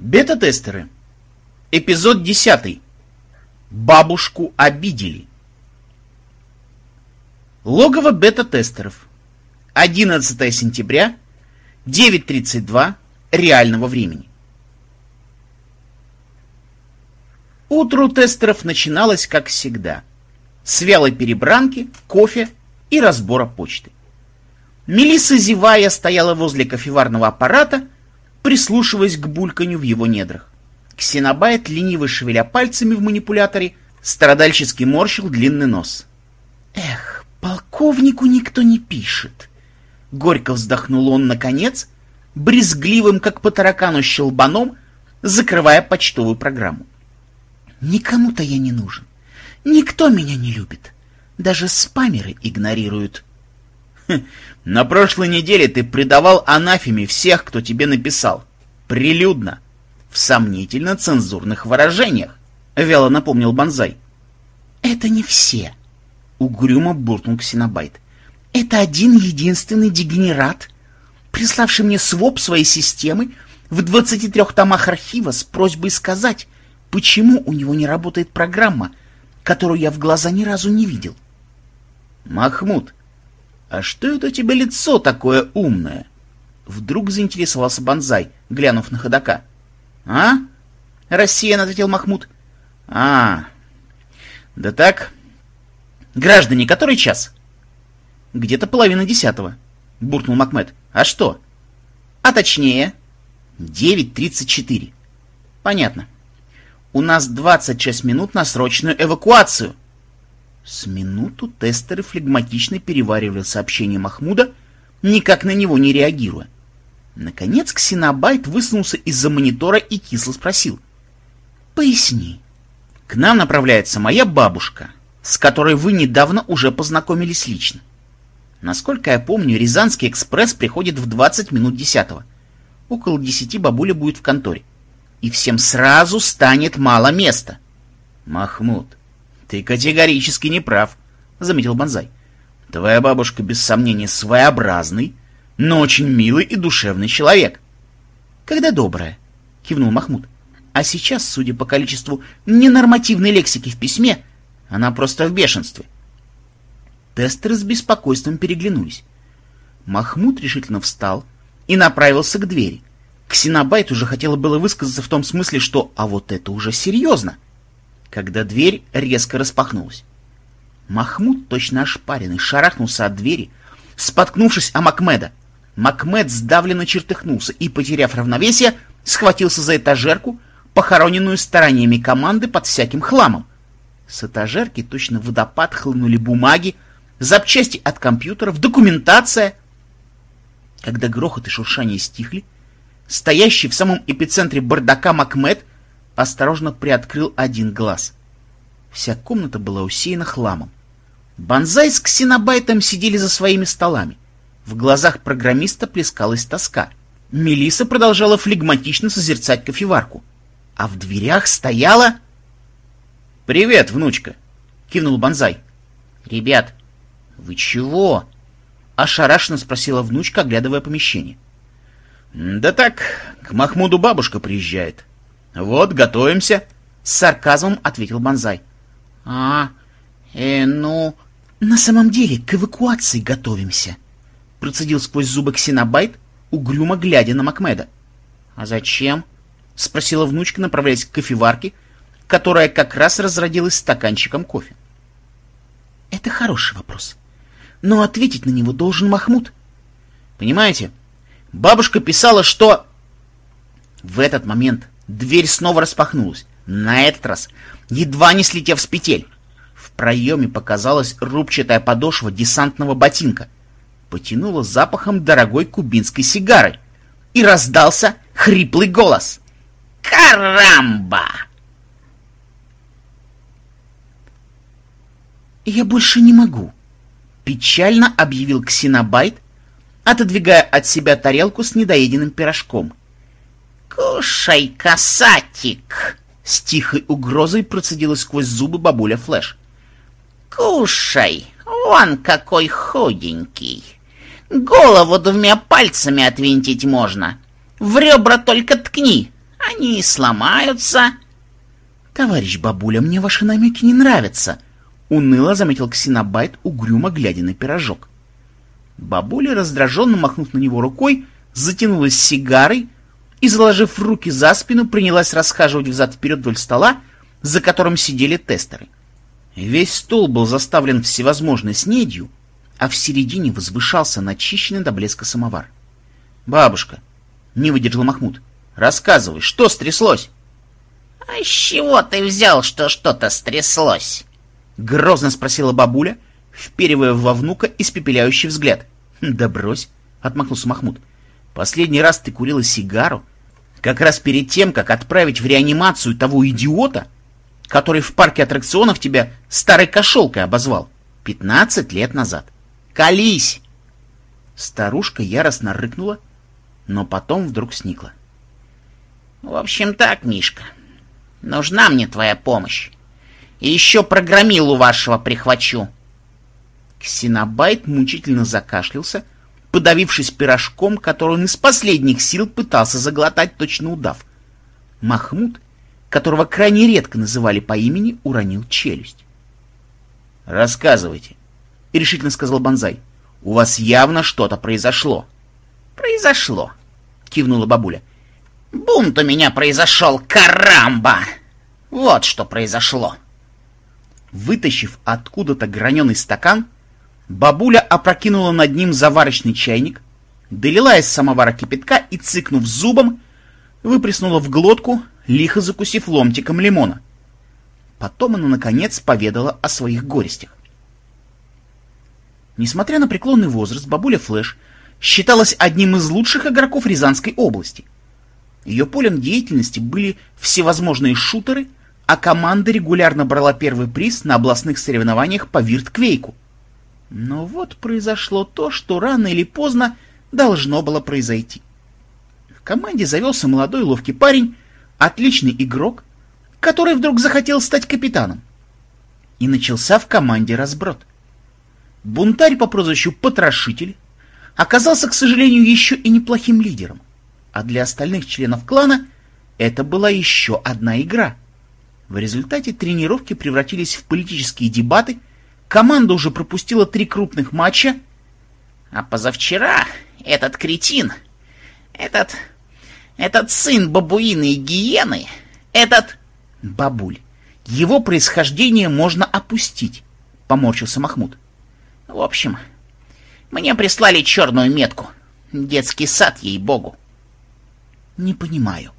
Бета-тестеры. Эпизод 10. Бабушку обидели. Логово бета-тестеров. 11 сентября, 9.32 реального времени. Утро тестеров начиналось как всегда. С вялой перебранки, кофе и разбора почты. Мелисса, зевая, стояла возле кофеварного аппарата, прислушиваясь к бульканью в его недрах. Ксенобайт, лениво шевеля пальцами в манипуляторе, страдальчески морщил длинный нос. «Эх, полковнику никто не пишет!» Горько вздохнул он, наконец, брезгливым, как по таракану, щелбаном, закрывая почтовую программу. «Никому-то я не нужен. Никто меня не любит. Даже спамеры игнорируют». Хм, «На прошлой неделе ты предавал анафеме всех, кто тебе написал. Прилюдно. В сомнительно цензурных выражениях», — вяло напомнил Бонзай. «Это не все», — угрюмо буркнул Ксенобайт. «Это один единственный дегенерат, приславший мне своп своей системы в 23 томах архива с просьбой сказать, почему у него не работает программа, которую я в глаза ни разу не видел». «Махмуд, а что это у тебя лицо такое умное?» Вдруг заинтересовался Бонзай, глянув на ходока. «А?» — рассеянно ответил Махмуд. «А, да так. Граждане, который час?» «Где-то половина десятого», — буркнул Макмед. «А что?» «А точнее...» «Девять тридцать четыре». «Понятно. У нас двадцать шесть минут на срочную эвакуацию». С минуту тестеры флегматично переваривали сообщение Махмуда, никак на него не реагируя. Наконец Ксенобайт высунулся из-за монитора и кисло спросил. «Поясни». «К нам направляется моя бабушка, с которой вы недавно уже познакомились лично. Насколько я помню, Рязанский экспресс приходит в 20 минут десятого. Около десяти бабуля будет в конторе. И всем сразу станет мало места». «Махмуд, ты категорически не прав», — заметил Бонзай. «Твоя бабушка без сомнения своеобразный, но очень милый и душевный человек. Когда добрая, кивнул Махмуд. А сейчас, судя по количеству ненормативной лексики в письме, она просто в бешенстве. Тестеры с беспокойством переглянулись. Махмуд решительно встал и направился к двери. Ксенобайт уже хотела было высказаться в том смысле, что «а вот это уже серьезно», когда дверь резко распахнулась. Махмуд, точно ошпаренный, шарахнулся от двери, споткнувшись о Макмеда. Макмед сдавленно чертыхнулся и, потеряв равновесие, схватился за этажерку, похороненную стараниями команды под всяким хламом. С этажерки точно водопад хлынули бумаги, запчасти от компьютеров, документация. Когда грохот и шуршание стихли, стоящий в самом эпицентре бардака Макмед осторожно приоткрыл один глаз. Вся комната была усеяна хламом. Бонзай с ксенобайтом сидели за своими столами. В глазах программиста плескалась тоска. Мелиса продолжала флегматично созерцать кофеварку. А в дверях стояла... «Привет, внучка!» — кивнул Бонзай. «Ребят, вы чего?» — ошарашенно спросила внучка, оглядывая помещение. «Да так, к Махмуду бабушка приезжает. Вот, готовимся!» — с сарказмом ответил Бонзай. «А, э, ну...» «На самом деле, к эвакуации готовимся», Процедил сквозь зубы ксенобайт, угрюмо глядя на Макмеда. «А зачем?» — спросила внучка, направляясь к кофеварке, которая как раз разродилась стаканчиком кофе. «Это хороший вопрос. Но ответить на него должен Махмуд. Понимаете, бабушка писала, что...» В этот момент дверь снова распахнулась, на этот раз едва не слетев с петель. В проеме показалась рубчатая подошва десантного ботинка — потянуло запахом дорогой кубинской сигары, и раздался хриплый голос. «Карамба!» «Я больше не могу», — печально объявил Ксенобайт, отодвигая от себя тарелку с недоеденным пирожком. «Кушай, касатик!» — с тихой угрозой процедила сквозь зубы бабуля Флэш. «Кушай, он какой худенький!» Голову двумя пальцами отвинтить можно. В ребра только ткни, Они сломаются. Товарищ бабуля, мне ваши намеки не нравятся, уныло заметил Ксенобайт, угрюмо глядя на пирожок. Бабуля, раздраженно махнув на него рукой, затянулась сигарой и, заложив руки за спину, принялась расхаживать взад-вперед вдоль стола, за которым сидели тестеры. Весь стол был заставлен всевозможной снедью, а в середине возвышался начищенный до блеска самовар. «Бабушка!» — не выдержал Махмуд. «Рассказывай, что стряслось?» «А с чего ты взял, что что-то стряслось?» — грозно спросила бабуля, вперивая во внука испепеляющий взгляд. «Да брось!» — отмахнулся Махмуд. «Последний раз ты курила сигару, как раз перед тем, как отправить в реанимацию того идиота, который в парке аттракционов тебя старой кошелкой обозвал. Пятнадцать лет назад. Колись!» Старушка яростно рыкнула, но потом вдруг сникла. «В общем так, Мишка, нужна мне твоя помощь. И еще программилу вашего прихвачу». Ксенобайт мучительно закашлялся, подавившись пирожком, который он из последних сил пытался заглотать точно удав. Махмуд, которого крайне редко называли по имени, уронил челюсть. «Рассказывайте», — решительно сказал Бонзай. «У вас явно что-то произошло». «Произошло», — кивнула бабуля. «Бунт у меня произошел, карамба! Вот что произошло!» Вытащив откуда-то граненый стакан, Бабуля опрокинула над ним заварочный чайник, долила из самовара кипятка и, цыкнув зубом, выплеснула в глотку, лихо закусив ломтиком лимона. Потом она, наконец, поведала о своих горестях. Несмотря на преклонный возраст, бабуля Флэш считалась одним из лучших игроков Рязанской области. Ее полем деятельности были всевозможные шутеры, а команда регулярно брала первый приз на областных соревнованиях по вирт-квейку. Но вот произошло то, что рано или поздно должно было произойти. В команде завелся молодой ловкий парень, отличный игрок, который вдруг захотел стать капитаном. И начался в команде разброд. Бунтарь по прозвищу Потрошитель оказался, к сожалению, еще и неплохим лидером. А для остальных членов клана это была еще одна игра. В результате тренировки превратились в политические дебаты – Команда уже пропустила три крупных матча. А позавчера этот кретин, этот... этот сын бабуины и гиены, этот... Бабуль, его происхождение можно опустить, поморщился Махмуд. В общем, мне прислали черную метку. Детский сад, ей-богу. Не понимаю.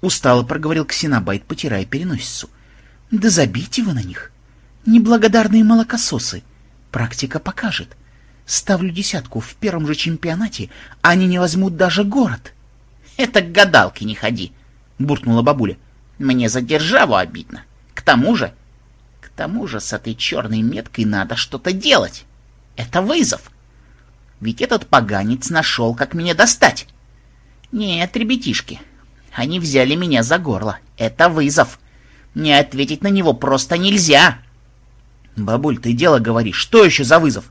Устало проговорил Ксенобайт, потирая переносицу. Да забейте вы на них. Неблагодарные молокососы. Практика покажет. Ставлю десятку, в первом же чемпионате они не возьмут даже город. — Это к гадалке не ходи, — буркнула бабуля. — Мне за державу обидно. К тому же... К тому же с этой черной меткой надо что-то делать. Это вызов. Ведь этот поганец нашел, как меня достать. Нет, ребятишки, они взяли меня за горло. Это вызов. Не ответить на него просто нельзя. — «Бабуль, ты дело говоришь. Что еще за вызов?»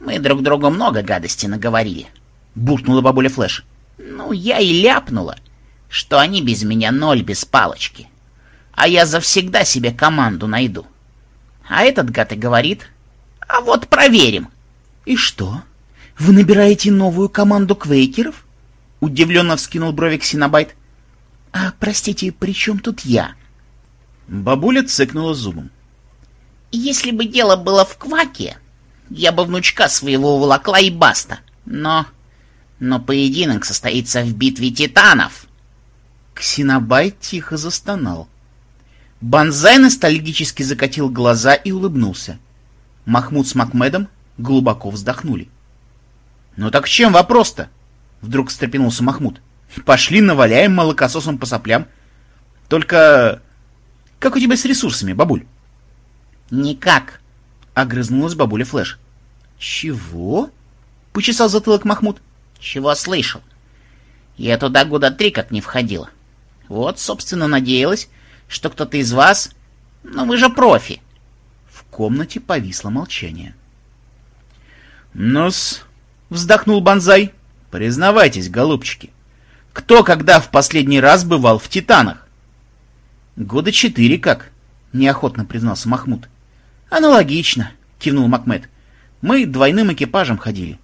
«Мы друг другу много гадости наговорили», — буркнула бабуля Флэш. «Ну, я и ляпнула, что они без меня ноль без палочки. А я завсегда себе команду найду. А этот гад и говорит, а вот проверим». «И что? Вы набираете новую команду квейкеров?» — удивленно вскинул бровик Синабайт. «А, простите, при чем тут я?» Бабуля цыкнула зубом. Если бы дело было в кваке, я бы внучка своего уволокла и баста. Но... но поединок состоится в битве титанов. Ксенобай тихо застонал. Банзай ностальгически закатил глаза и улыбнулся. Махмуд с Макмедом глубоко вздохнули. «Ну так в чем вопрос-то?» Вдруг встрепенулся Махмуд. «Пошли наваляем молокососом по соплям. Только... Как у тебя с ресурсами, бабуль?» «Никак», — огрызнулась бабуля Флэш. «Чего?» — почесал затылок Махмуд. «Чего слышал? Я туда года три как не входила. Вот, собственно, надеялась, что кто-то из вас... Ну, вы же профи». В комнате повисло молчание. «Ну-с», — вздохнул Бонзай, — «признавайтесь, голубчики, Кто когда в последний раз бывал в Титанах? Года четыре как, неохотно признался Махмуд. Аналогично, кивнул Макмед. Мы двойным экипажем ходили.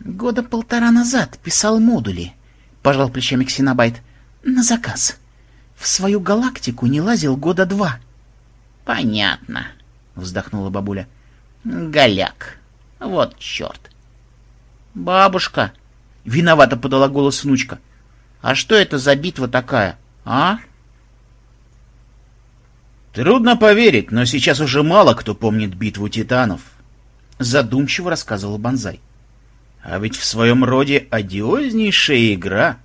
Года полтора назад писал модули, пожал плечами Ксенобайт. На заказ. В свою галактику не лазил года два. Понятно, вздохнула бабуля. Голяк. Вот черт. Бабушка, виновато подала голос внучка. А что это за битва такая, а? Трудно поверить, но сейчас уже мало кто помнит битву титанов, задумчиво рассказывал Банзай. А ведь в своем роде одиознейшая игра.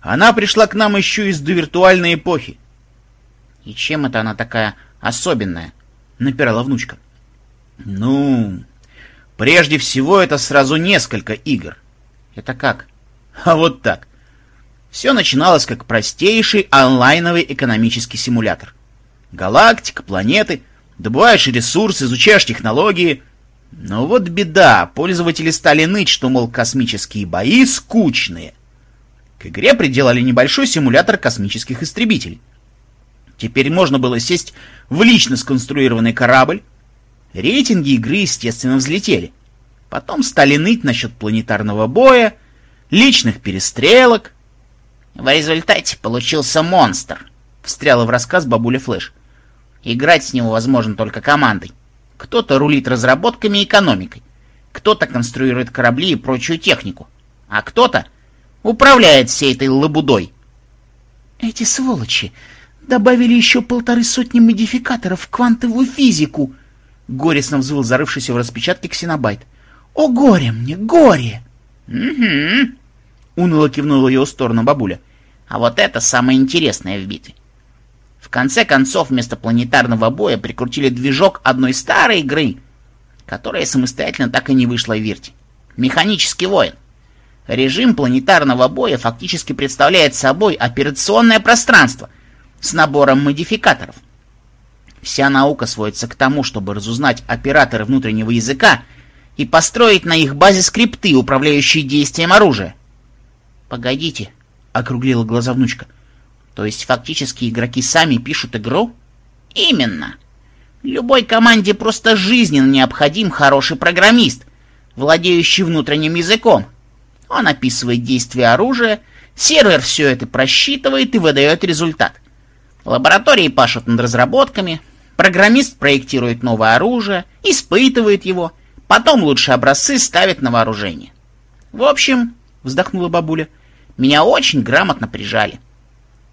Она пришла к нам еще из довиртуальной эпохи. И чем это она такая особенная? Напирала внучка. Ну, прежде всего это сразу несколько игр. Это как? А вот так. Все начиналось как простейший онлайновый экономический симулятор. Галактика, планеты, добываешь ресурсы, изучаешь технологии. Но вот беда, пользователи стали ныть, что, мол, космические бои скучные. К игре приделали небольшой симулятор космических истребителей. Теперь можно было сесть в лично сконструированный корабль. Рейтинги игры, естественно, взлетели. Потом стали ныть насчет планетарного боя, личных перестрелок. В результате получился монстр, встряла в рассказ бабуля Флэш. Играть с него возможно только командой. Кто-то рулит разработками и экономикой, кто-то конструирует корабли и прочую технику, а кто-то управляет всей этой лабудой. Эти сволочи добавили еще полторы сотни модификаторов в квантовую физику, горестно взвыл зарывшийся в распечатке ксенобайт. О, горе мне, горе! Угу, уныло кивнула ее сторону бабуля. А вот это самое интересное в битве. В конце концов, вместо планетарного боя прикрутили движок одной старой игры, которая самостоятельно так и не вышла в Вирте. Механический воин. Режим планетарного боя фактически представляет собой операционное пространство с набором модификаторов. Вся наука сводится к тому, чтобы разузнать операторы внутреннего языка и построить на их базе скрипты, управляющие действием оружия. «Погодите», — округлила глаза внучка, то есть фактически игроки сами пишут игру? Именно. Любой команде просто жизненно необходим хороший программист, владеющий внутренним языком. Он описывает действия оружия, сервер все это просчитывает и выдает результат. Лаборатории пашут над разработками, программист проектирует новое оружие, испытывает его, потом лучшие образцы ставит на вооружение. В общем, вздохнула бабуля, меня очень грамотно прижали.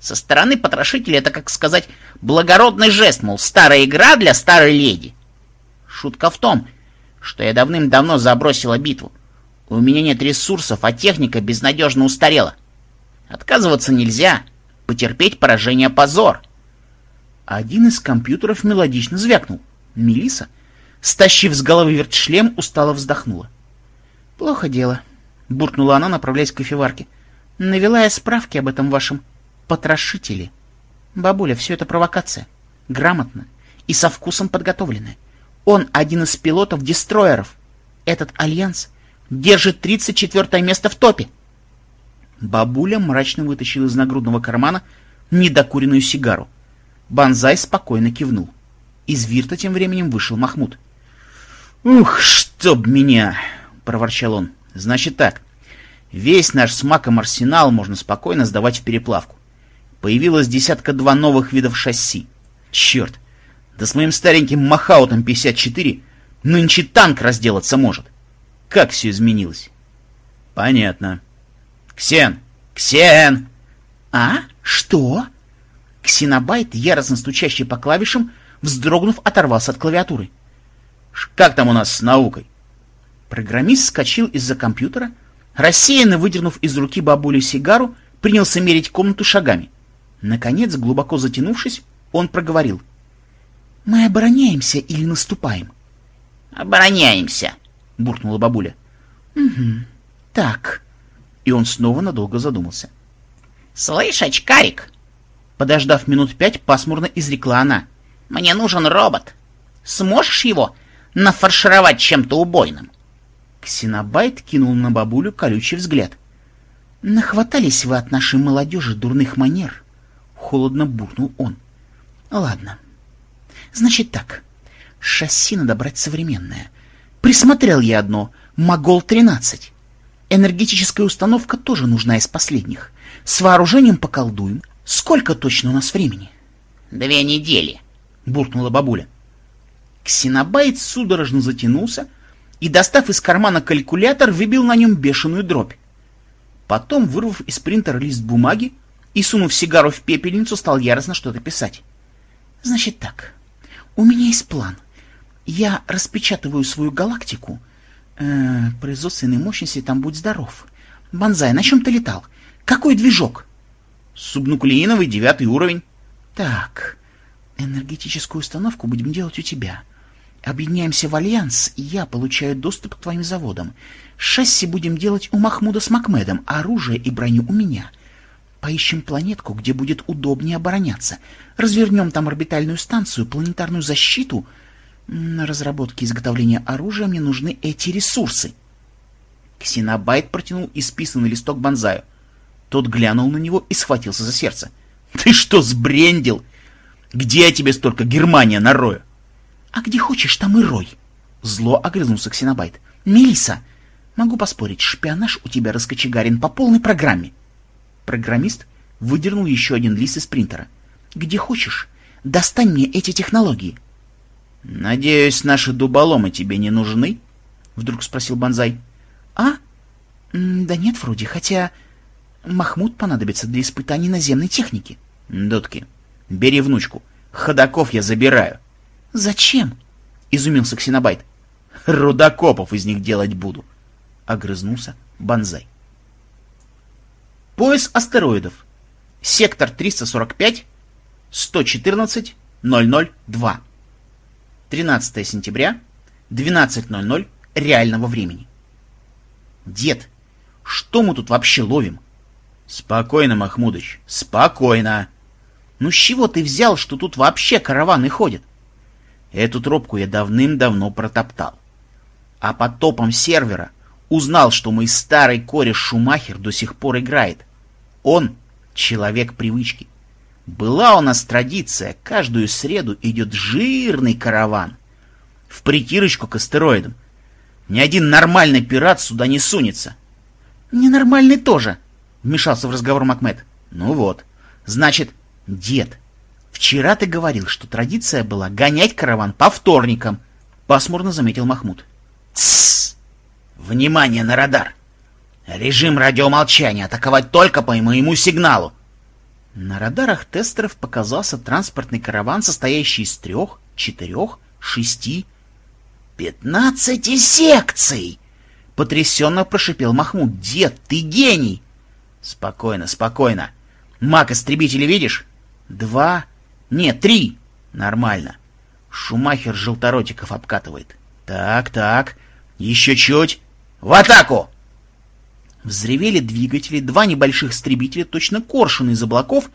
Со стороны потрошителя это, как сказать, благородный жест, мол, старая игра для старой леди. Шутка в том, что я давным-давно забросила битву. У меня нет ресурсов, а техника безнадежно устарела. Отказываться нельзя. Потерпеть поражение позор. Один из компьютеров мелодично звякнул. Мелиса, стащив с головы вертшлем, устало вздохнула. «Плохо дело», — буркнула она, направляясь к кофеварке. «Навела я справки об этом вашем потрошители. Бабуля, все это провокация. Грамотно и со вкусом подготовленная. Он один из пилотов-дестроеров. Этот альянс держит 34 место в топе. Бабуля мрачно вытащила из нагрудного кармана недокуренную сигару. Банзай спокойно кивнул. Из вирта тем временем вышел Махмуд. «Ух, чтоб меня!» — проворчал он. «Значит так, весь наш с маком арсенал можно спокойно сдавать в переплавку появилось десятка-два новых видов шасси. Черт! Да с моим стареньким Махаутом 54 нынче танк разделаться может. Как все изменилось? Понятно. Ксен! Ксен! А? Что? Ксенобайт, яростно стучащий по клавишам, вздрогнув, оторвался от клавиатуры. Как там у нас с наукой? Программист скочил из-за компьютера, рассеянно выдернув из руки бабули сигару, принялся мерить комнату шагами. Наконец, глубоко затянувшись, он проговорил. «Мы обороняемся или наступаем?» «Обороняемся», — буркнула бабуля. «Угу, так». И он снова надолго задумался. «Слышь, очкарик!» Подождав минут пять, пасмурно изрекла она. «Мне нужен робот. Сможешь его нафаршировать чем-то убойным?» Ксенобайт кинул на бабулю колючий взгляд. Нахватались вы от нашей молодежи дурных манер, — холодно буркнул он. Ладно. Значит так, шасси надо брать современное. Присмотрел я одно, Могол-13. Энергетическая установка тоже нужна из последних. С вооружением поколдуем. Сколько точно у нас времени? Две недели, — буркнула бабуля. Ксенобайт судорожно затянулся и, достав из кармана калькулятор, выбил на нем бешеную дробь. Потом, вырвав из принтера лист бумаги и сунув сигару в пепельницу, стал яростно что-то писать. «Значит так, у меня есть план. Я распечатываю свою галактику. Э, производственной мощности там будь здоров. Бонзай, на чем ты летал? Какой движок?» «Субнуклеиновый, девятый уровень». «Так, энергетическую установку будем делать у тебя. Объединяемся в альянс, и я получаю доступ к твоим заводам. Шасси будем делать у Махмуда с Макмедом, а оружие и броню у меня. Поищем планетку, где будет удобнее обороняться. Развернем там орбитальную станцию, планетарную защиту. На разработке и изготовление оружия мне нужны эти ресурсы. Ксенобайт протянул исписанный листок Бонзаю. Тот глянул на него и схватился за сердце. — Ты что, сбрендил? Где я тебе столько Германия нарою? «А где хочешь, там и рой!» Зло огрызнулся Ксенобайт. Мелиса, могу поспорить, шпионаж у тебя раскочегарен по полной программе!» Программист выдернул еще один лист из принтера. «Где хочешь, достань мне эти технологии!» «Надеюсь, наши дуболомы тебе не нужны?» — вдруг спросил Бонзай. «А? Да нет, вроде, хотя Махмуд понадобится для испытаний наземной техники». «Дудки, бери внучку. Ходаков я забираю». «Зачем?» — изумился Ксенобайт. «Рудокопов из них делать буду», — огрызнулся Бонзай. Пояс астероидов. Сектор 345, 114, 002. 13 сентября, 12.00 реального времени. Дед, что мы тут вообще ловим? Спокойно, Махмудыч, спокойно. Ну с чего ты взял, что тут вообще караваны ходят? Эту тропку я давным-давно протоптал. А под топом сервера узнал, что мой старый кореш Шумахер до сих пор играет. Он — человек привычки. Была у нас традиция, каждую среду идет жирный караван. В притирочку к астероидам. Ни один нормальный пират сюда не сунется. Ненормальный тоже, вмешался в разговор Макмед. Ну вот, значит, дед, Вчера ты говорил, что традиция была гонять караван по вторникам, пасмурно заметил Махмуд. Тссс! Внимание на радар! Режим радиомолчания атаковать только по моему сигналу. На радарах тестеров показался транспортный караван, состоящий из трех, четырех, шести, пятнадцати секций! Потрясенно прошипел Махмуд. Дед, ты гений! Спокойно, спокойно. Маг-истребители видишь? Два, нет, три. Нормально. Шумахер желторотиков обкатывает. Так, так. Еще чуть. В атаку! Взревели двигатели, два небольших истребителя, точно коршуны из облаков,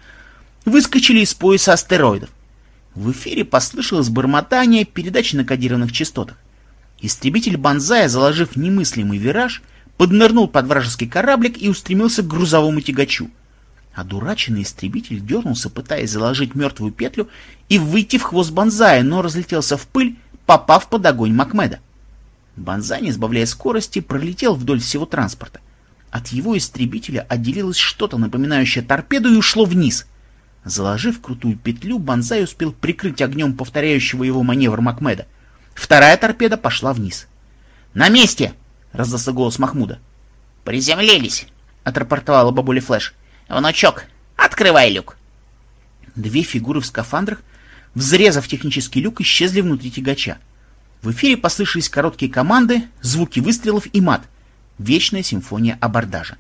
выскочили из пояса астероидов. В эфире послышалось бормотание передачи на кодированных частотах. Истребитель Бонзая, заложив немыслимый вираж, поднырнул под вражеский кораблик и устремился к грузовому тягачу. Одураченный истребитель дернулся, пытаясь заложить мертвую петлю и выйти в хвост Бонзая, но разлетелся в пыль, попав под огонь Макмеда. Бонзай, не сбавляя скорости, пролетел вдоль всего транспорта. От его истребителя отделилось что-то, напоминающее торпеду, и ушло вниз. Заложив крутую петлю, Бонзай успел прикрыть огнем повторяющего его маневр Макмеда. Вторая торпеда пошла вниз. «На месте!» — раздался голос Махмуда. «Приземлились!» — отрапортовала бабуля Флэш. «Внучок, открывай люк!» Две фигуры в скафандрах, взрезав технический люк, исчезли внутри тягача. В эфире послышались короткие команды, звуки выстрелов и мат. Вечная симфония абордажа.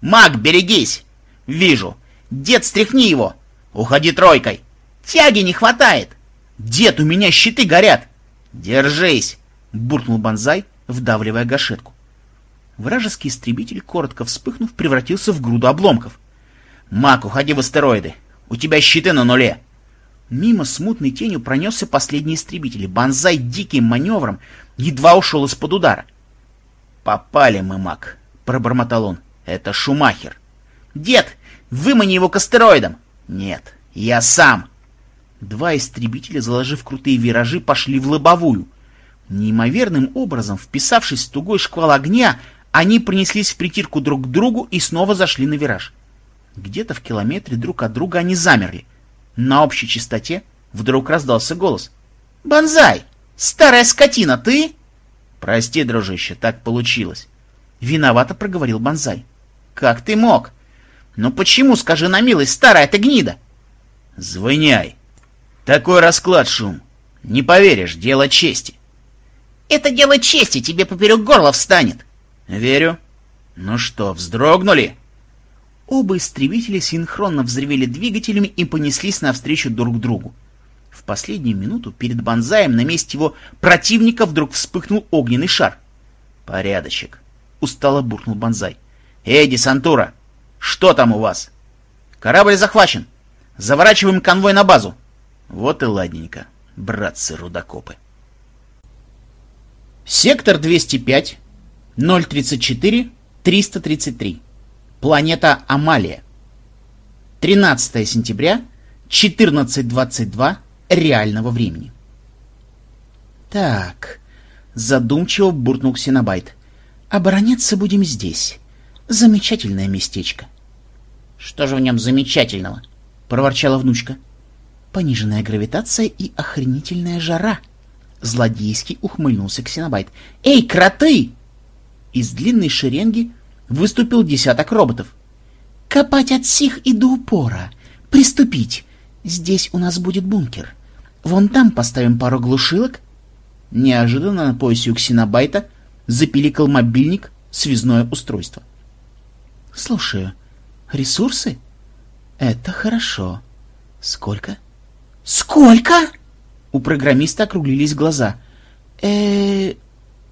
«Маг, берегись!» «Вижу! Дед, стряхни его! Уходи тройкой! Тяги не хватает!» «Дед, у меня щиты горят!» «Держись!» — буркнул Бонзай, вдавливая гашетку. Вражеский истребитель, коротко вспыхнув, превратился в груду обломков. «Мак, уходи в астероиды! У тебя щиты на нуле!» Мимо смутной тенью пронесся последний истребитель. Бонзай диким маневром едва ушел из-под удара. «Попали мы, Мак!» — пробормотал он. Это Шумахер. Дед, вымани его к астероидам. Нет, я сам. Два истребителя, заложив крутые виражи, пошли в лобовую. Неимоверным образом, вписавшись в тугой шквал огня, они принеслись в притирку друг к другу и снова зашли на вираж. Где-то в километре друг от друга они замерли. На общей частоте вдруг раздался голос. «Бонзай! Старая скотина, ты?» «Прости, дружище, так получилось». Виновато проговорил Бонзай. «Как ты мог? Ну почему, скажи на милость, старая ты гнида?» «Звоняй! Такой расклад, Шум! Не поверишь, дело чести!» «Это дело чести тебе поперек горла встанет!» «Верю. Ну что, вздрогнули?» Оба истребителя синхронно взревели двигателями и понеслись навстречу друг другу. В последнюю минуту перед Бонзаем на месте его противника вдруг вспыхнул огненный шар. «Порядочек», — устало буркнул Бонзай. «Эй, десантура, что там у вас?» «Корабль захвачен. Заворачиваем конвой на базу». «Вот и ладненько, братцы-рудокопы». Сектор 205, 034, 333. Планета Амалия. 13 сентября, 14.22 реального времени. Так, задумчиво буркнул Ксенобайт. Обороняться будем здесь. Замечательное местечко. Что же в нем замечательного? Проворчала внучка. Пониженная гравитация и охренительная жара. Злодейский ухмыльнулся Ксенобайт. Эй, кроты! Из длинной шеренги выступил десяток роботов. «Копать от сих и до упора. Приступить. Здесь у нас будет бункер. Вон там поставим пару глушилок». Неожиданно на поясе у ксенобайта запиликал мобильник, связное устройство. «Слушаю. Ресурсы? Это хорошо. Сколько?» «Сколько?» У программиста округлились глаза. э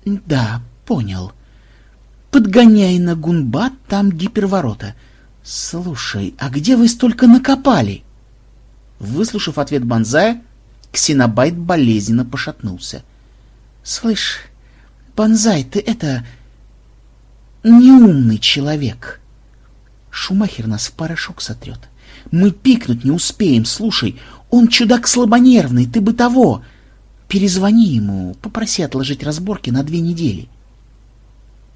да, понял. Подгоняй на Гунбат, там гиперворота. Слушай, а где вы столько накопали? Выслушав ответ Бонзая, Ксенобайт болезненно пошатнулся. Слышь, Бонзай, ты это... неумный человек. Шумахер нас в порошок сотрет. Мы пикнуть не успеем, слушай, он чудак слабонервный, ты бы того. Перезвони ему, попроси отложить разборки на две недели.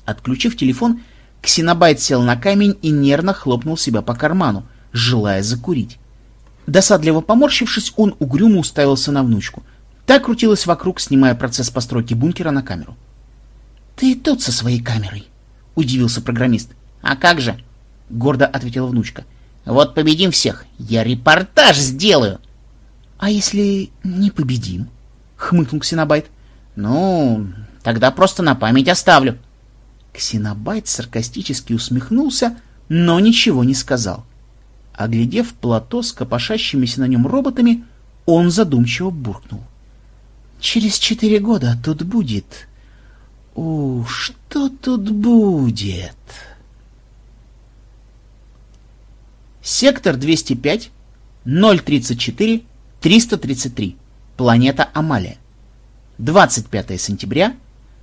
Отключив телефон, Ксенобайт сел на камень и нервно хлопнул себя по карману, желая закурить. Досадливо поморщившись, он угрюмо уставился на внучку. Та крутилась вокруг, снимая процесс постройки бункера на камеру. — Ты тут со своей камерой? — удивился программист. — А как же? — гордо ответила внучка. — Вот победим всех, я репортаж сделаю. — А если не победим? — хмыкнул Ксенобайт. — Ну, тогда просто на память оставлю. — Ксенобайт саркастически усмехнулся, но ничего не сказал. Оглядев плато с копошащимися на нем роботами, он задумчиво буркнул. «Через четыре года тут будет... У, что тут будет?» Сектор 205, 034, 333. Планета Амалия. 25 сентября,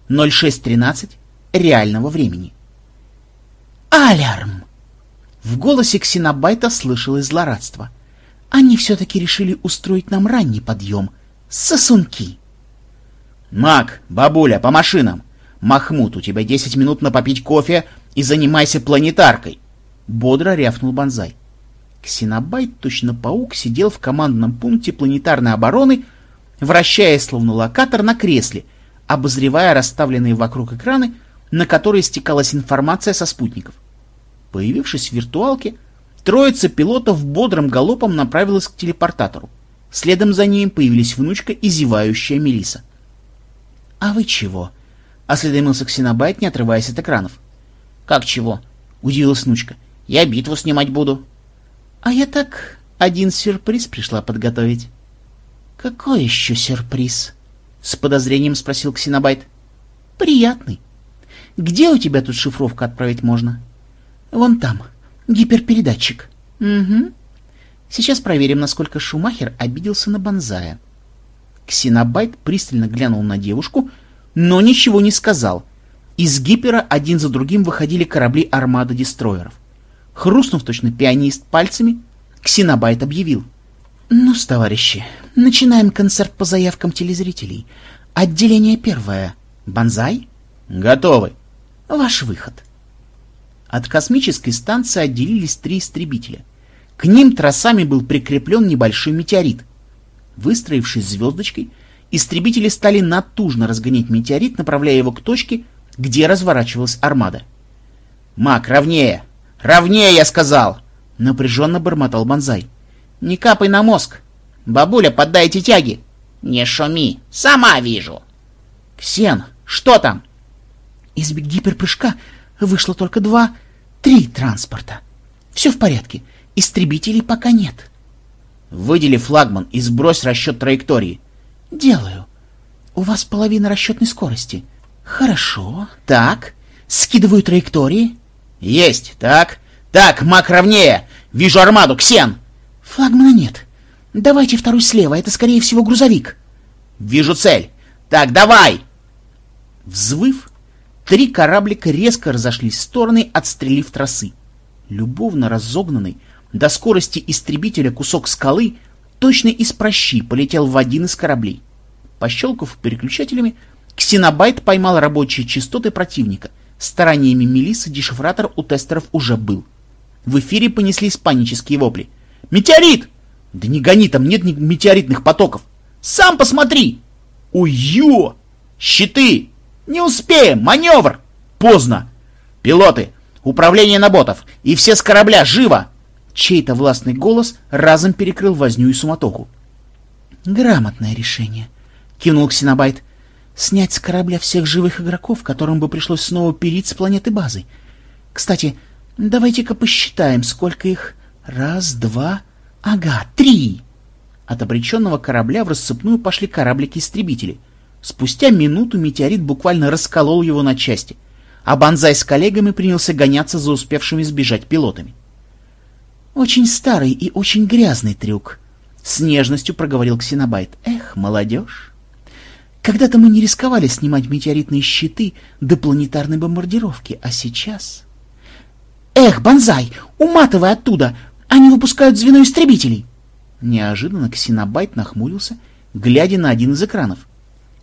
0613, реального времени. «Алярм!» В голосе Ксенобайта слышалось злорадство. «Они все-таки решили устроить нам ранний подъем. Сосунки!» «Мак, бабуля, по машинам! Махмуд, у тебя десять минут на попить кофе и занимайся планетаркой!» Бодро рявкнул Бонзай. Ксенобайт, точно паук, сидел в командном пункте планетарной обороны, вращаясь словно локатор на кресле, обозревая расставленные вокруг экраны на который стекалась информация со спутников. Появившись в виртуалке, троица пилотов бодрым галопом направилась к телепортатору. Следом за ним появились внучка и зевающая Мелиса. «А вы чего?» — осведомился Ксенобайт, не отрываясь от экранов. «Как чего?» — удивилась внучка. «Я битву снимать буду». «А я так один сюрприз пришла подготовить». «Какой еще сюрприз?» — с подозрением спросил Ксенобайт. «Приятный. Где у тебя тут шифровку отправить можно? Вон там. Гиперпередатчик. Угу. Сейчас проверим, насколько Шумахер обиделся на Бонзая. Ксенобайт пристально глянул на девушку, но ничего не сказал. Из гипера один за другим выходили корабли армады дестроеров. Хрустнув точно пианист пальцами, Ксенобайт объявил. ну товарищи, начинаем концерт по заявкам телезрителей. Отделение первое. Бонзай?» «Готовы». «Ваш выход». От космической станции отделились три истребителя. К ним тросами был прикреплен небольшой метеорит. Выстроившись звездочкой, истребители стали натужно разгонять метеорит, направляя его к точке, где разворачивалась армада. «Мак, ровнее! Ровнее, я сказал!» — напряженно бормотал Бонзай. «Не капай на мозг! Бабуля, поддайте тяги!» «Не шуми! Сама вижу!» «Ксен, что там?» Из гиперпрыжка вышло только два, три транспорта. Все в порядке, истребителей пока нет. Выдели флагман и сбрось расчет траектории. Делаю. У вас половина расчетной скорости. Хорошо. Так, скидываю траектории. Есть. Так. Так, мак ровнее. Вижу армаду, Ксен. Флагмана нет. Давайте второй слева, это скорее всего грузовик. Вижу цель. Так, давай. Взвыв, три кораблика резко разошлись в стороны, отстрелив тросы. Любовно разогнанный до скорости истребителя кусок скалы точно из прощи полетел в один из кораблей. Пощелкав переключателями, Ксенобайт поймал рабочие частоты противника. Стараниями Мелисы дешифратор у тестеров уже был. В эфире понеслись панические вопли. «Метеорит!» «Да не гони, там нет метеоритных потоков!» «Сам посмотри!» «Ой-ё! Щиты! Не успеем! Маневр!» «Поздно! Пилоты! Управление на ботов! И все с корабля! Живо!» Чей-то властный голос разом перекрыл возню и суматоху. «Грамотное решение», — кивнул Ксенобайт. «Снять с корабля всех живых игроков, которым бы пришлось снова перить с планеты базы. Кстати, давайте-ка посчитаем, сколько их. Раз, два... Ага, три!» От обреченного корабля в рассыпную пошли кораблики-истребители. Спустя минуту метеорит буквально расколол его на части, а Банзай с коллегами принялся гоняться за успевшими сбежать пилотами. Очень старый и очень грязный трюк. С нежностью проговорил Ксенобайт. Эх, молодежь. Когда-то мы не рисковали снимать метеоритные щиты до планетарной бомбардировки, а сейчас... Эх, Бонзай, уматывай оттуда! Они выпускают звено истребителей! Неожиданно Ксенобайт нахмурился, глядя на один из экранов.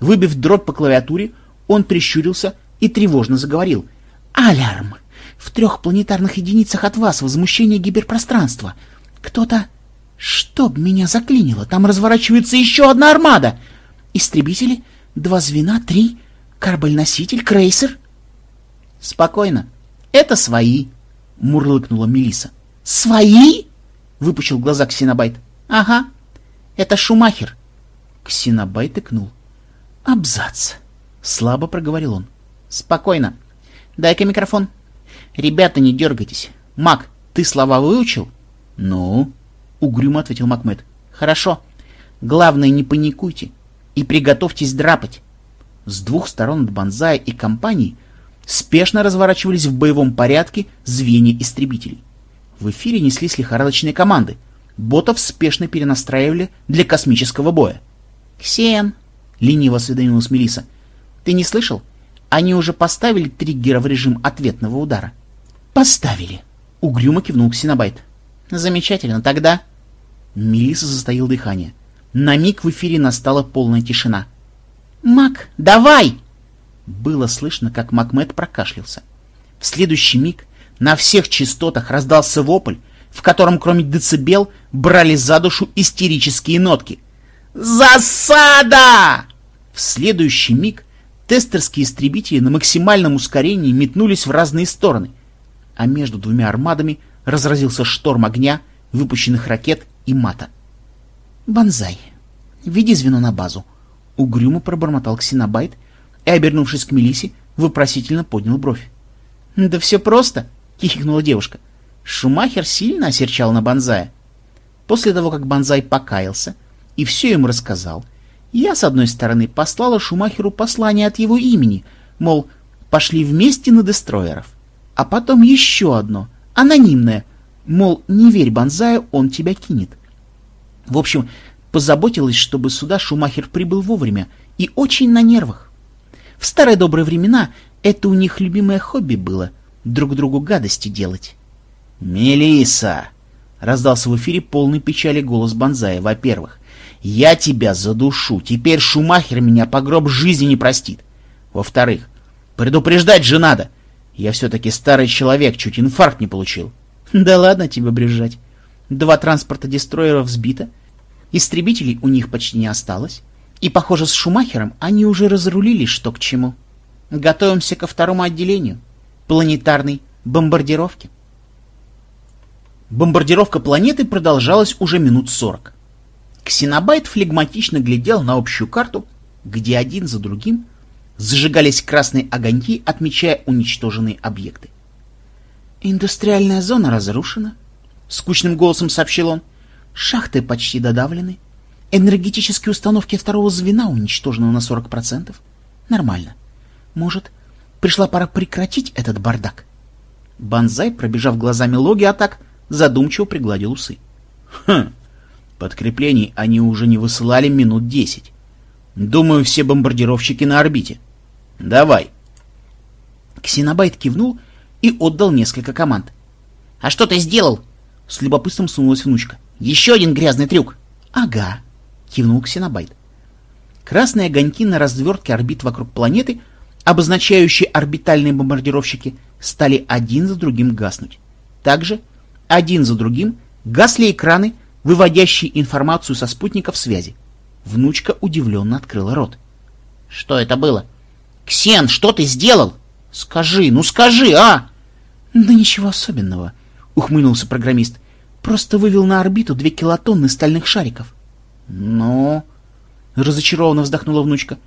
Выбив дробь по клавиатуре, он прищурился и тревожно заговорил. «Алярм! В трех планетарных единицах от вас возмущение гиперпространства. Кто-то... Чтоб меня заклинило, там разворачивается еще одна армада. Истребители, два звена, три, корабль-носитель, крейсер. Спокойно. Это свои, мурлыкнула Мелиса. Свои? Выпучил глаза Ксенобайт. Ага, это Шумахер. Ксенобайт икнул. Абзац. Слабо проговорил он. Спокойно. Дай-ка микрофон. «Ребята, не дергайтесь. Мак, ты слова выучил?» «Ну?» — угрюмо ответил Макмед. «Хорошо. Главное, не паникуйте и приготовьтесь драпать». С двух сторон от Бонзая и компании спешно разворачивались в боевом порядке звенья истребителей. В эфире неслись лихорадочные команды. Ботов спешно перенастраивали для космического боя. «Ксен!» — лениво осведомилась Мелиса. «Ты не слышал? Они уже поставили триггера в режим ответного удара». «Поставили!» — угрюмо кивнул Ксенобайт. «Замечательно, тогда...» Мелисса застоил дыхание. На миг в эфире настала полная тишина. «Мак, давай!» Было слышно, как Макмед прокашлялся. В следующий миг на всех частотах раздался вопль, в котором кроме децибел брали за душу истерические нотки. «Засада!» В следующий миг тестерские истребители на максимальном ускорении метнулись в разные стороны — а между двумя армадами разразился шторм огня, выпущенных ракет и мата. «Бонзай, веди звено на базу», — угрюмо пробормотал Ксенобайт и, обернувшись к Мелисе, вопросительно поднял бровь. «Да все просто», — хихикнула девушка. Шумахер сильно осерчал на Бонзая. После того, как Бонзай покаялся и все ему рассказал, я, с одной стороны, послала Шумахеру послание от его имени, мол, пошли вместе на дестроеров а потом еще одно, анонимное, мол, не верь Бонзаю, он тебя кинет. В общем, позаботилась, чтобы сюда Шумахер прибыл вовремя и очень на нервах. В старые добрые времена это у них любимое хобби было — друг другу гадости делать. Мелиса! раздался в эфире полный печали голос Бонзая. Во-первых, я тебя задушу, теперь Шумахер меня по гроб жизни не простит. Во-вторых, предупреждать же надо. Я все-таки старый человек, чуть инфаркт не получил. Да ладно тебе брюзжать. Два транспорта дестройеров сбито, истребителей у них почти не осталось, и, похоже, с Шумахером они уже разрулились что к чему. Готовимся ко второму отделению — планетарной бомбардировке. Бомбардировка планеты продолжалась уже минут сорок. Ксенобайт флегматично глядел на общую карту, где один за другим зажигались красные огоньки, отмечая уничтоженные объекты. «Индустриальная зона разрушена», — скучным голосом сообщил он. «Шахты почти додавлены. Энергетические установки второго звена уничтожены на 40%. Нормально. Может, пришла пора прекратить этот бардак?» Банзай, пробежав глазами логи атак, задумчиво пригладил усы. «Хм, подкреплений они уже не высылали минут десять. Думаю, все бомбардировщики на орбите. Давай!» Ксенобайт кивнул и отдал несколько команд. «А что ты сделал?» С любопытством сунулась внучка. «Еще один грязный трюк!» «Ага», — кивнул Ксенобайт. Красные огоньки на развертке орбит вокруг планеты, обозначающие орбитальные бомбардировщики, стали один за другим гаснуть. Также один за другим гасли экраны, выводящие информацию со спутников связи. Внучка удивленно открыла рот. «Что это было?» «Ксен, что ты сделал? Скажи, ну скажи, а!» «Да ничего особенного», — ухмыльнулся программист. «Просто вывел на орбиту две килотонны стальных шариков». «Ну...» — разочарованно вздохнула внучка.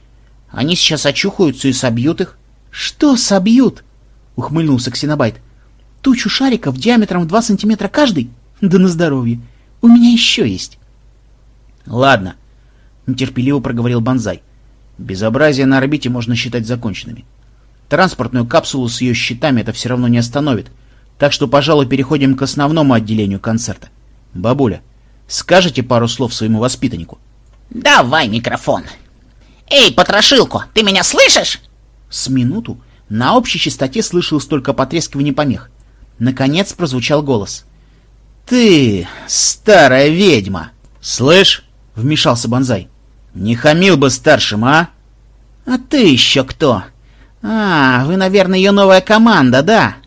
«Они сейчас очухаются и собьют их». «Что собьют?» — ухмыльнулся Ксенобайт. «Тучу шариков диаметром в два сантиметра каждый? Да на здоровье. У меня еще есть». «Ладно», — нетерпеливо проговорил Бонзай. «Безобразие на орбите можно считать законченными. Транспортную капсулу с ее щитами это все равно не остановит. Так что, пожалуй, переходим к основному отделению концерта. Бабуля, скажете пару слов своему воспитаннику? Давай микрофон. Эй, потрошилку, ты меня слышишь? С минуту на общей частоте слышалось только потрескивание помех. Наконец прозвучал голос. «Ты, старая ведьма!» «Слышь?» — вмешался Бонзай. «Не хамил бы старшим, а?» «А ты еще кто?» «А, вы, наверное, ее новая команда, да?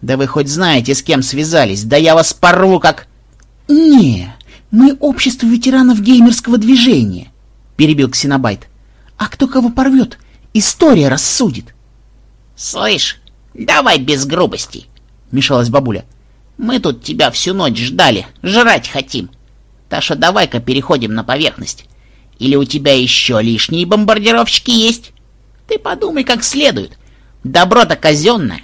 Да вы хоть знаете, с кем связались, да я вас порву как...» «Не, мы общество ветеранов геймерского движения», — перебил Ксенобайт. «А кто кого порвет, история рассудит». «Слышь, давай без грубостей», — мешалась бабуля. «Мы тут тебя всю ночь ждали, жрать хотим. Таша, давай-ка переходим на поверхность. Или у тебя еще лишние бомбардировщики есть?» Ты подумай как следует. Добро-то казенное.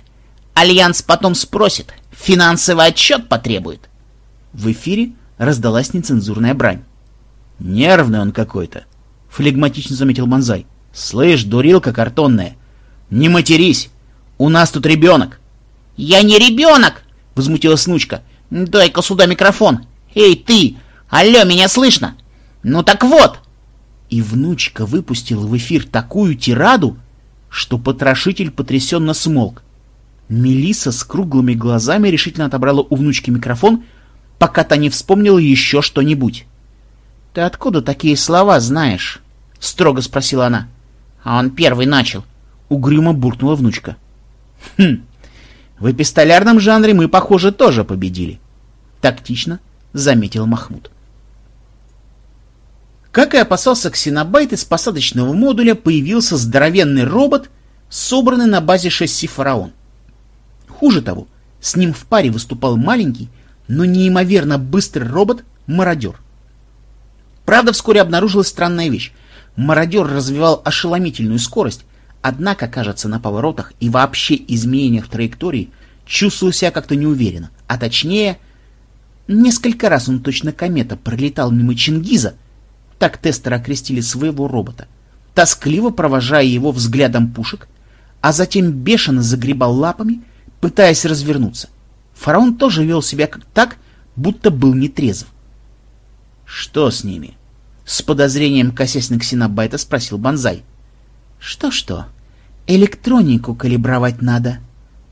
Альянс потом спросит, финансовый отчет потребует. В эфире раздалась нецензурная брань. «Нервный он какой-то», — флегматично заметил Манзай. «Слышь, дурилка картонная, не матерись, у нас тут ребенок». «Я не ребенок!» — возмутилась внучка. «Дай-ка сюда микрофон. Эй, ты! Алло, меня слышно? Ну так вот!» И внучка выпустила в эфир такую тираду, что потрошитель потрясенно смолк. Мелиса с круглыми глазами решительно отобрала у внучки микрофон, пока та не вспомнила еще что-нибудь. — Ты откуда такие слова знаешь? — строго спросила она. — А он первый начал. — угрюмо буркнула внучка. — Хм, в эпистолярном жанре мы, похоже, тоже победили. Тактично заметил Махмуд. Как и опасался Ксенобайт, из посадочного модуля появился здоровенный робот, собранный на базе шасси «Фараон». Хуже того, с ним в паре выступал маленький, но неимоверно быстрый робот-мародер. Правда, вскоре обнаружилась странная вещь. Мародер развивал ошеломительную скорость, однако, кажется, на поворотах и вообще изменениях траектории чувствовал себя как-то неуверенно, а точнее, несколько раз он точно комета пролетал мимо Чингиза, так тестеры окрестили своего робота, тоскливо провожая его взглядом пушек, а затем бешено загребал лапами, пытаясь развернуться. Фараон тоже вел себя так, будто был нетрезв. «Что с ними?» С подозрением, косясь на Ксенобайта, спросил Бонзай. «Что-что? Электронику калибровать надо,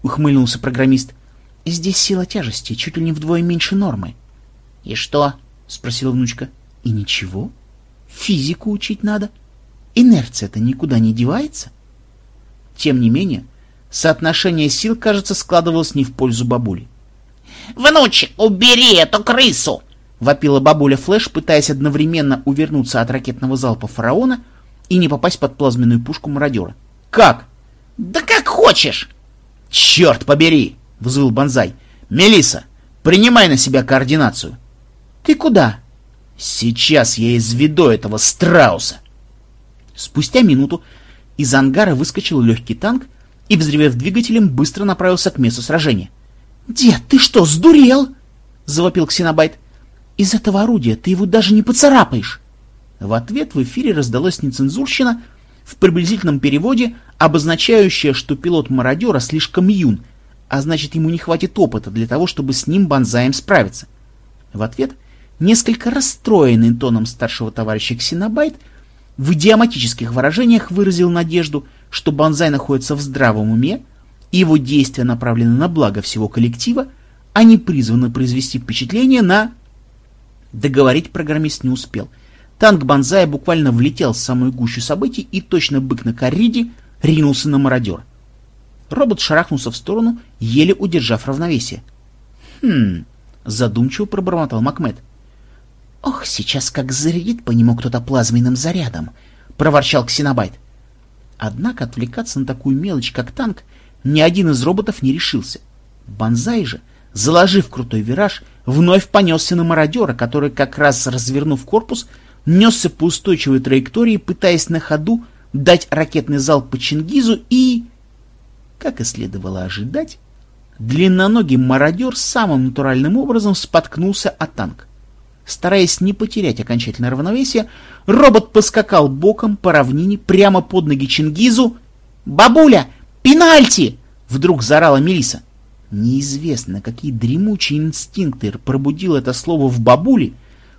ухмыльнулся программист. Здесь сила тяжести чуть ли не вдвое меньше нормы. И что? спросила внучка. И ничего. Физику учить надо. Инерция-то никуда не девается. Тем не менее, соотношение сил, кажется, складывалось не в пользу бабули. «Внучек, убери эту крысу!» — вопила бабуля Флэш, пытаясь одновременно увернуться от ракетного залпа фараона и не попасть под плазменную пушку мародера. «Как?» «Да как хочешь!» «Черт побери!» — взвыл Бонзай. Мелиса, принимай на себя координацию!» «Ты куда?» «Сейчас я изведу этого страуса!» Спустя минуту из ангара выскочил легкий танк и, взревев двигателем, быстро направился к месту сражения. «Дед, ты что, сдурел?» — завопил Ксенобайт. Из этого орудия ты его даже не поцарапаешь. В ответ в эфире раздалась нецензурщина в приблизительном переводе, обозначающая, что пилот мародера слишком юн, а значит ему не хватит опыта для того, чтобы с ним банзаем справиться. В ответ несколько расстроенный тоном старшего товарища Ксенобайт в идиоматических выражениях выразил надежду, что банзай находится в здравом уме, и его действия направлены на благо всего коллектива, а не призваны произвести впечатление на Договорить программист не успел. Танк Бонзая буквально влетел в самую гущу событий и точно бык на корриде ринулся на мародер. Робот шарахнулся в сторону, еле удержав равновесие. «Хм...» — задумчиво пробормотал Макмед. «Ох, сейчас как зарядит по нему кто-то плазменным зарядом!» — проворчал Ксенобайт. Однако отвлекаться на такую мелочь, как танк, ни один из роботов не решился. Бонзай же — заложив крутой вираж, вновь понесся на мародера, который, как раз развернув корпус, несся по устойчивой траектории, пытаясь на ходу дать ракетный залп по Чингизу и... Как и следовало ожидать, длинноногий мародер самым натуральным образом споткнулся о танк. Стараясь не потерять окончательное равновесие, робот поскакал боком по равнине прямо под ноги Чингизу. «Бабуля! Пенальти!» — вдруг заорала Мелиса. Неизвестно, какие дремучие инстинкты пробудил это слово в бабуле,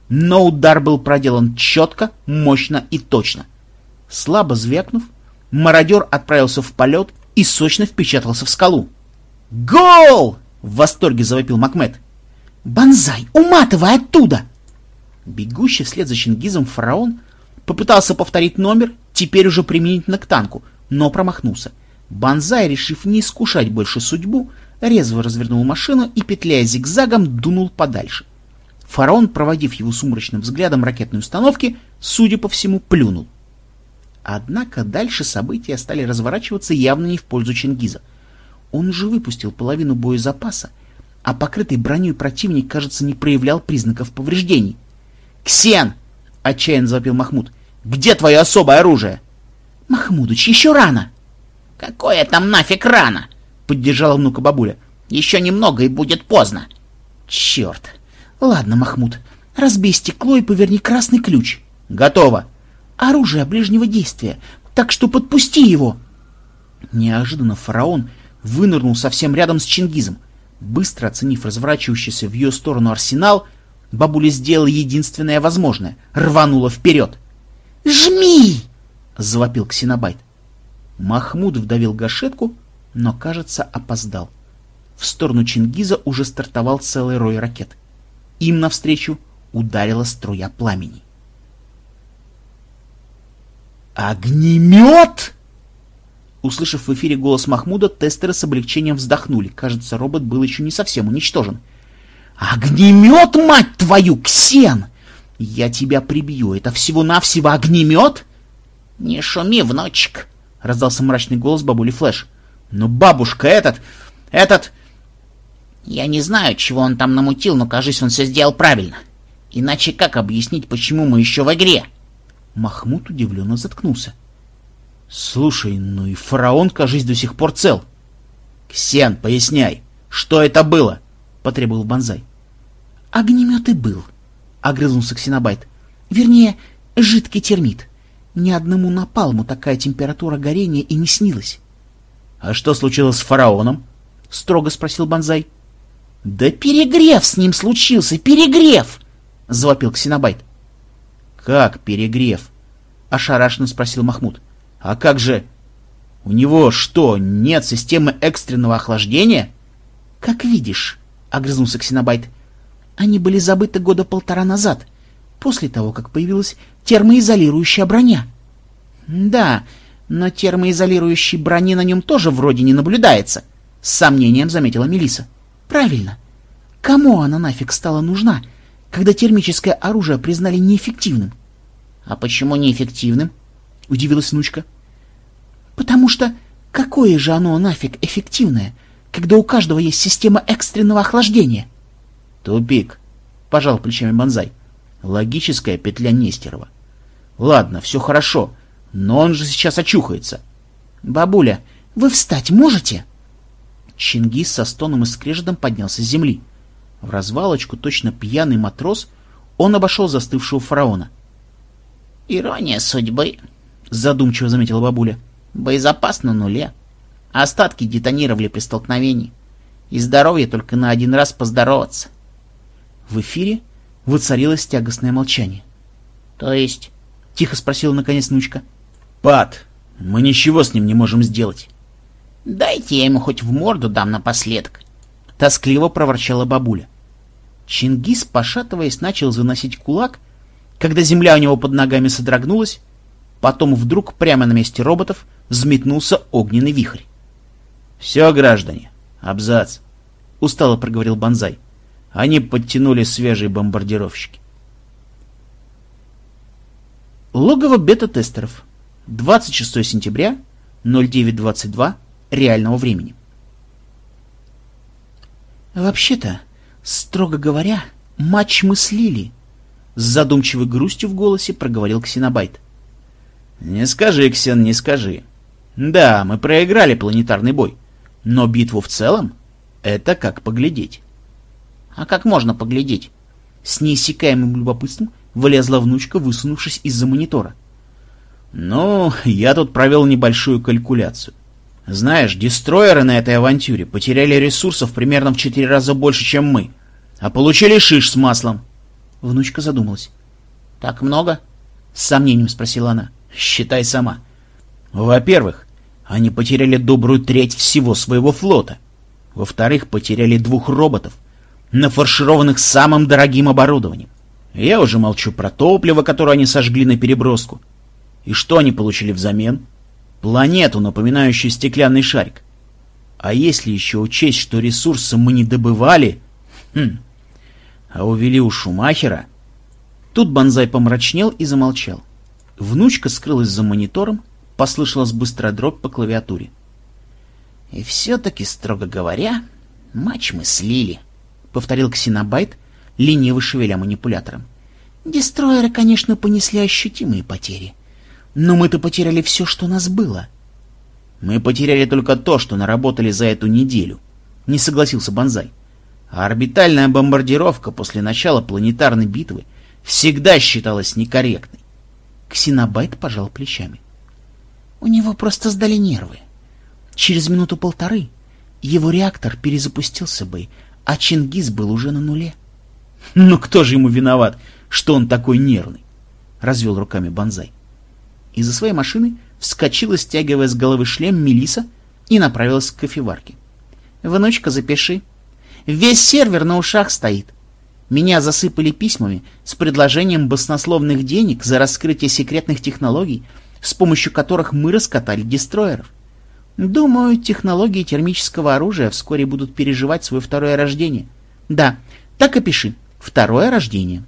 но удар был проделан четко, мощно и точно. Слабо звякнув, мародер отправился в полет и сочно впечатался в скалу. «Гол!» — в восторге завопил Макмед. «Бонзай, уматывай оттуда!» Бегущий вслед за Чингизом фараон попытался повторить номер, теперь уже применительно к танку, но промахнулся. Бонзай, решив не искушать больше судьбу, резво развернул машину и, петляя зигзагом, дунул подальше. Фараон, проводив его сумрачным взглядом ракетной установки, судя по всему, плюнул. Однако дальше события стали разворачиваться явно не в пользу Чингиза. Он уже выпустил половину боезапаса, а покрытый броней противник, кажется, не проявлял признаков повреждений. «Ксен!» — отчаянно завопил Махмуд. «Где твое особое оружие?» «Махмудыч, еще рано!» «Какое там нафиг рано?» — поддержала внука бабуля. «Еще немного, и будет поздно». «Черт! Ладно, Махмуд, разбей стекло и поверни красный ключ». «Готово!» «Оружие ближнего действия, так что подпусти его!» Неожиданно фараон вынырнул совсем рядом с Чингизом. Быстро оценив разворачивающийся в ее сторону арсенал, бабуля сделала единственное возможное — рванула вперед. «Жми!» — завопил Ксенобайт. Махмуд вдавил гашетку, но, кажется, опоздал. В сторону Чингиза уже стартовал целый рой ракет. Им навстречу ударила струя пламени. «Огнемет!» Услышав в эфире голос Махмуда, тестеры с облегчением вздохнули. Кажется, робот был еще не совсем уничтожен. «Огнемет, мать твою, Ксен! Я тебя прибью. Это всего-навсего огнемет?» «Не шуми, внучек!» — раздался мрачный голос бабули Флэш. Но бабушка этот... этот... Я не знаю, чего он там намутил, но, кажется, он все сделал правильно. Иначе как объяснить, почему мы еще в игре? Махмуд удивленно заткнулся. Слушай, ну и фараон, кажись, до сих пор цел. Ксен, поясняй, что это было? Потребовал Бонзай. Огнемет и был, огрызнулся Ксенобайт. Вернее, жидкий термит. Ни одному напалму такая температура горения и не снилась. «А что случилось с фараоном?» — строго спросил Бонзай. «Да перегрев с ним случился, перегрев!» — завопил Ксенобайт. «Как перегрев?» — ошарашенно спросил Махмуд. «А как же...» У него что, нет системы экстренного охлаждения? Как видишь, огрызнулся Ксенобайт. Они были забыты года полтора назад, после того, как появилась термоизолирующая броня. Да, но термоизолирующей брони на нем тоже вроде не наблюдается, с сомнением заметила Мелиса. Правильно. Кому она нафиг стала нужна, когда термическое оружие признали неэффективным? А почему неэффективным? Удивилась внучка. Потому что какое же оно нафиг эффективное, когда у каждого есть система экстренного охлаждения? Тупик, пожал плечами Бонзай. Логическая петля Нестерова. Ладно, все хорошо, но он же сейчас очухается. Бабуля, вы встать можете? Чингис со стоном и скрежетом поднялся с земли. В развалочку, точно пьяный матрос, он обошел застывшего фараона. «Ирония судьбы», — задумчиво заметила бабуля. Боезапас на нуле. Остатки детонировали при столкновении. И здоровье только на один раз поздороваться. В эфире воцарилось тягостное молчание. — То есть? — тихо спросила наконец внучка. — Пат, мы ничего с ним не можем сделать. — Дайте я ему хоть в морду дам напоследок. — тоскливо проворчала бабуля. Чингис, пошатываясь, начал заносить кулак, когда земля у него под ногами содрогнулась, потом вдруг прямо на месте роботов взметнулся огненный вихрь. — Все, граждане, абзац, — устало проговорил Бонзай. Они подтянули свежие бомбардировщики. Логово бета-тестеров. 26 сентября, 09.22 реального времени. Вообще-то, строго говоря, матч мы слили. С задумчивой грустью в голосе проговорил Ксенобайт. Не скажи, Ксен, не скажи. Да, мы проиграли планетарный бой, но битву в целом — это как поглядеть. А как можно поглядеть? С неиссякаемым любопытством вылезла внучка, высунувшись из-за монитора. Ну, я тут провел небольшую калькуляцию. Знаешь, дестройеры на этой авантюре потеряли ресурсов примерно в четыре раза больше, чем мы, а получили шиш с маслом. Внучка задумалась. — Так много? — с сомнением спросила она. — Считай сама. Во-первых, они потеряли добрую треть всего своего флота. Во-вторых, потеряли двух роботов, нафаршированных самым дорогим оборудованием. Я уже молчу про топливо, которое они сожгли на переброску. И что они получили взамен? Планету, напоминающую стеклянный шарик. А если еще учесть, что ресурсы мы не добывали... Хм. А увели у Шумахера... Тут Бонзай помрачнел и замолчал. Внучка скрылась за монитором, послышалась быстрая дробь по клавиатуре. «И все-таки, строго говоря, матч мы слили», — повторил Ксенобайт, лениво шевеля манипулятором. «Дестройеры, конечно, понесли ощутимые потери, но мы-то потеряли все, что у нас было». «Мы потеряли только то, что наработали за эту неделю», — не согласился Бонзай. «А орбитальная бомбардировка после начала планетарной битвы всегда считалась некорректной». Ксенобайт пожал плечами. У него просто сдали нервы. Через минуту-полторы его реактор перезапустился бы, а Чингис был уже на нуле. «Ну кто же ему виноват, что он такой нервный?» — развел руками Бонзай. Из-за своей машины вскочила, стягивая с головы шлем, Мелиса и направилась к кофеварке. «Внучка, запиши. Весь сервер на ушах стоит. Меня засыпали письмами с предложением баснословных денег за раскрытие секретных технологий, с помощью которых мы раскатали дестроеров. Думаю, технологии термического оружия вскоре будут переживать свое второе рождение. Да, так и пиши. Второе рождение.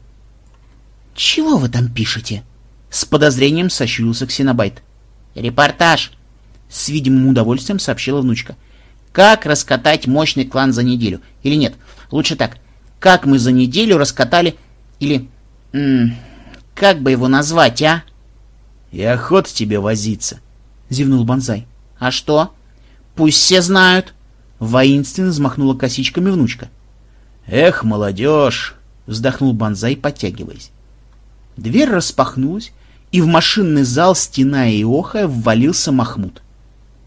Чего вы там пишете? С подозрением сощурился Ксенобайт. Репортаж. С видимым удовольствием сообщила внучка. Как раскатать мощный клан за неделю? Или нет? Лучше так. Как мы за неделю раскатали... Или... М -м, как бы его назвать, а? И охота тебе возиться, — зевнул Бонзай. — А что? — Пусть все знают. Воинственно взмахнула косичками внучка. — Эх, молодежь! — вздохнул Бонзай, подтягиваясь. Дверь распахнулась, и в машинный зал, стеная и охая, ввалился Махмуд.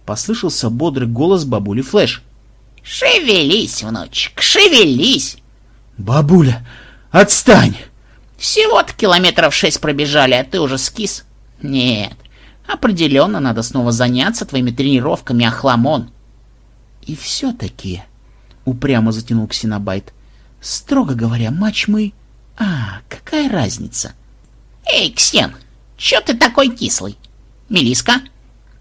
Послышался бодрый голос бабули Флэш. — Шевелись, внучек, шевелись! — Бабуля, отстань! — Всего-то километров шесть пробежали, а ты уже скис. — нет, Определенно надо снова заняться твоими тренировками, Ахламон. И все-таки, упрямо затянул Ксенобайт, строго говоря, матч мы... А, какая разница? Эй, Ксен, че ты такой кислый? Мелиска,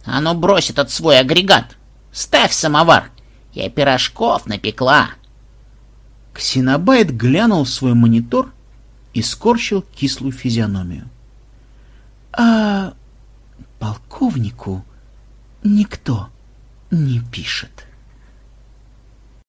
а ну брось этот свой агрегат. Ставь самовар. Я пирожков напекла. Ксенобайт глянул в свой монитор и скорчил кислую физиономию. А полковнику никто не пишет.